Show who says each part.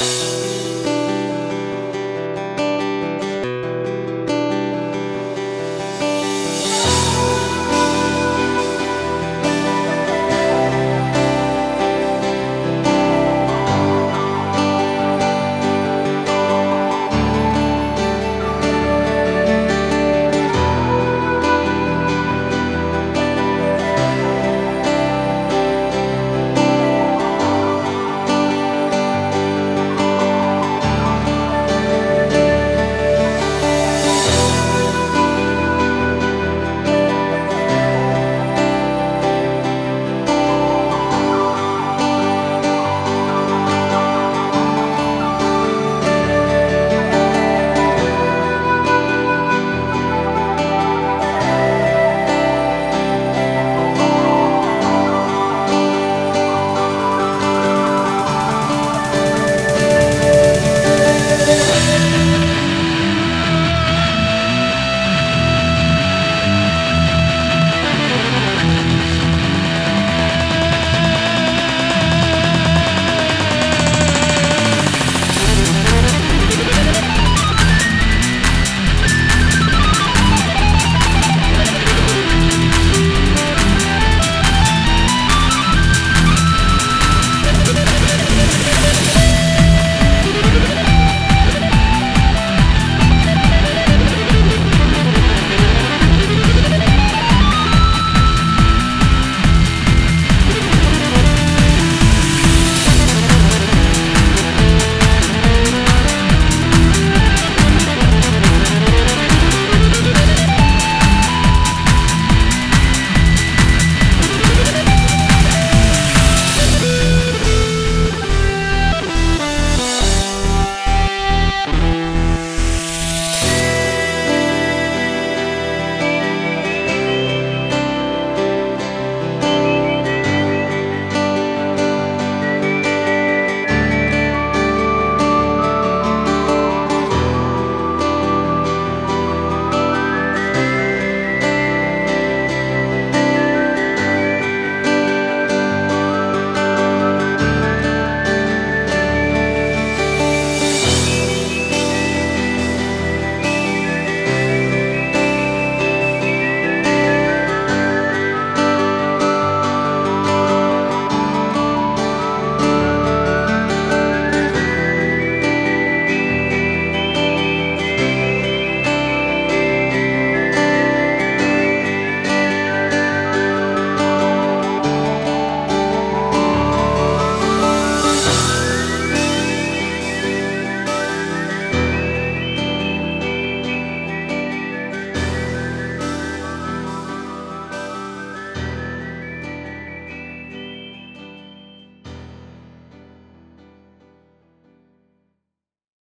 Speaker 1: Bye.